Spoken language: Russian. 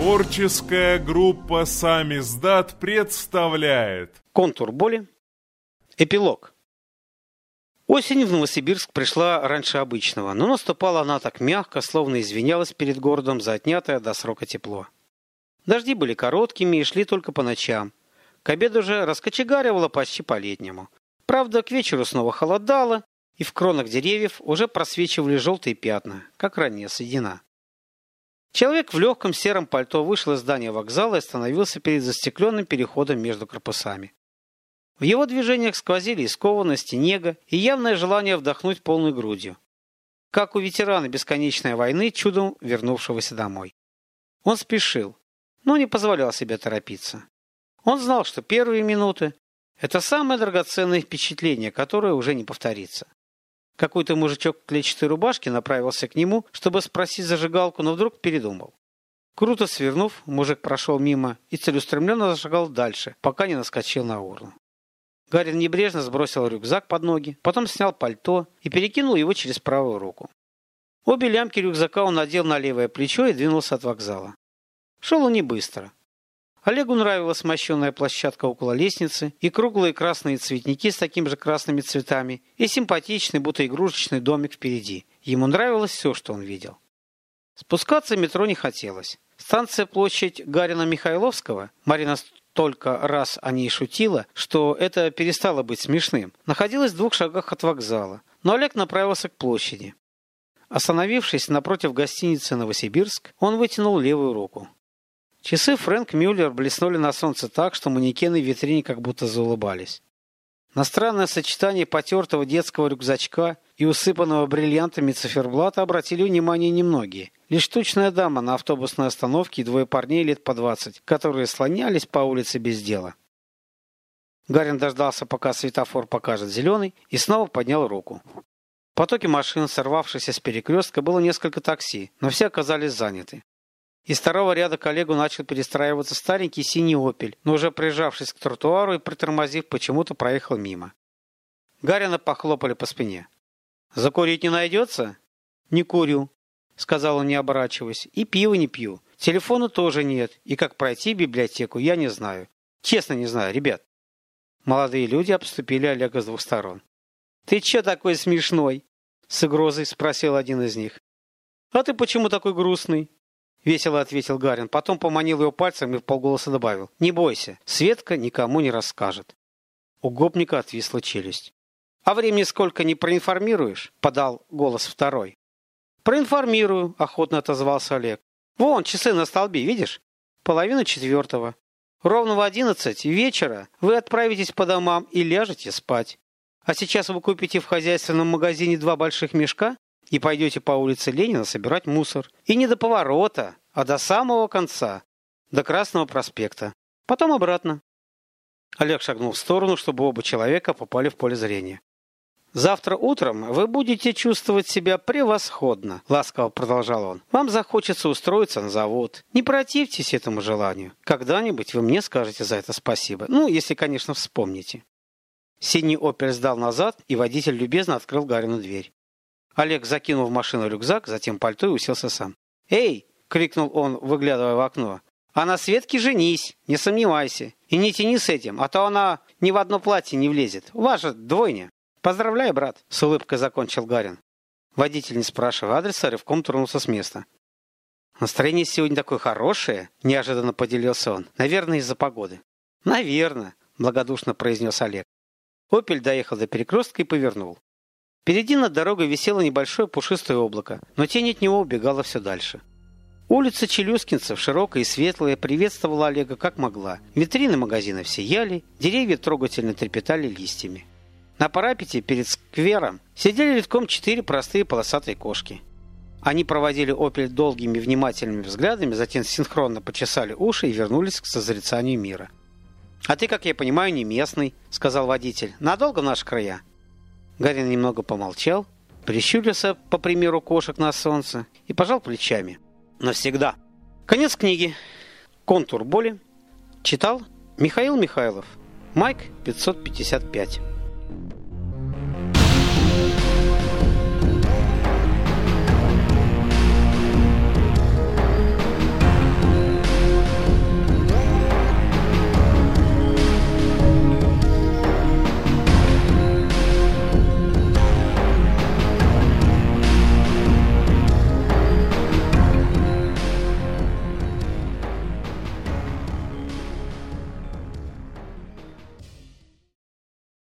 Творческая группа «Сами сдат» представляет Контур боли. Эпилог. Осень в Новосибирск пришла раньше обычного, но наступала она так мягко, словно извинялась перед городом за отнятое до срока тепло. Дожди были короткими и шли только по ночам. К обеду же раскочегаривало почти по-летнему. Правда, к вечеру снова холодало, и в кронах деревьев уже просвечивали желтые пятна, как ранее седина. Человек в легком сером пальто вышел из здания вокзала и остановился перед застекленным переходом между корпусами. В его движениях сквозили искованность нега, и явное желание вдохнуть полной грудью. Как у ветерана бесконечной войны, чудом вернувшегося домой. Он спешил, но не позволял себе торопиться. Он знал, что первые минуты – это самое драгоценное впечатление, которое уже не повторится. Какой-то мужичок в клетчатой рубашке направился к нему, чтобы спросить зажигалку, но вдруг передумал. Круто свернув, мужик прошел мимо и целеустремленно зашагал дальше, пока не наскочил на урну. Гарин небрежно сбросил рюкзак под ноги, потом снял пальто и перекинул его через правую руку. Обе лямки рюкзака он надел на левое плечо и двинулся от вокзала. Шел он не быстро. Олегу нравилась мощенная площадка около лестницы и круглые красные цветники с такими же красными цветами и симпатичный, будто игрушечный домик впереди. Ему нравилось все, что он видел. Спускаться метро не хотелось. Станция площадь Гарина Михайловского, Марина столько раз о ней шутила, что это перестало быть смешным, находилась в двух шагах от вокзала, но Олег направился к площади. Остановившись напротив гостиницы «Новосибирск», он вытянул левую руку. Часы Фрэнк Мюллер блеснули на солнце так, что манекены в витрине как будто заулыбались. На странное сочетание потертого детского рюкзачка и усыпанного бриллиантами циферблата обратили внимание немногие. Лишь тучная дама на автобусной остановке и двое парней лет по двадцать, которые слонялись по улице без дела. Гарин дождался, пока светофор покажет зеленый, и снова поднял руку. В потоке машин, сорвавшихся с перекрестка, было несколько такси, но все оказались заняты. Из второго ряда коллегу начал перестраиваться старенький синий «Опель», но уже прижавшись к тротуару и притормозив, почему-то проехал мимо. Гарина похлопали по спине. «Закурить не найдется?» «Не курю», — сказал он, не оборачиваясь. «И пиво не пью. Телефона тоже нет. И как пройти библиотеку, я не знаю. Честно не знаю, ребят». Молодые люди обступили Олега с двух сторон. «Ты че такой смешной?» — с угрозой спросил один из них. «А ты почему такой грустный?» — весело ответил Гарин. Потом поманил его пальцем и полголоса добавил. «Не бойся, Светка никому не расскажет». У гопника отвисла челюсть. «А времени сколько не проинформируешь?» — подал голос второй. «Проинформирую», — охотно отозвался Олег. «Вон, часы на столбе, видишь? Половина четвертого. Ровно в одиннадцать вечера вы отправитесь по домам и ляжете спать. А сейчас вы купите в хозяйственном магазине два больших мешка и пойдете по улице Ленина собирать мусор. И не до поворота, а до самого конца, до Красного проспекта. Потом обратно. Олег шагнул в сторону, чтобы оба человека попали в поле зрения. «Завтра утром вы будете чувствовать себя превосходно», — ласково продолжал он. «Вам захочется устроиться на завод. Не противьтесь этому желанию. Когда-нибудь вы мне скажете за это спасибо. Ну, если, конечно, вспомните». Синий «Опель» сдал назад, и водитель любезно открыл Гарину дверь. Олег закинул в машину рюкзак, затем пальто и уселся сам. «Эй!» — крикнул он, выглядывая в окно. «А на Светке женись, не сомневайся. И не тяни с этим, а то она ни в одно платье не влезет. Ваша двойня. Поздравляю, брат!» — с улыбкой закончил Гарин. Водитель, не спрашивая адреса, рывком тронулся с места. «Настроение сегодня такое хорошее», — неожиданно поделился он. «Наверное, из-за погоды». «Наверное», — благодушно произнес Олег. «Опель» доехал до перекрестка и повернул. Впереди над дорогой висело небольшое пушистое облако, но тень от него убегала все дальше. Улица Челюскинцев, широкая и светлая, приветствовала Олега как могла. Витрины магазинов сияли, деревья трогательно трепетали листьями. На парапете перед сквером сидели редком четыре простые полосатые кошки. Они проводили «Опель» долгими внимательными взглядами, затем синхронно почесали уши и вернулись к созерцанию мира. «А ты, как я понимаю, не местный», — сказал водитель. «Надолго в наши края?» Гарин немного помолчал, прищурился, по примеру кошек на солнце, и пожал плечами. Навсегда. Конец книги. Контур боли. Читал Михаил Михайлов. Майк 555.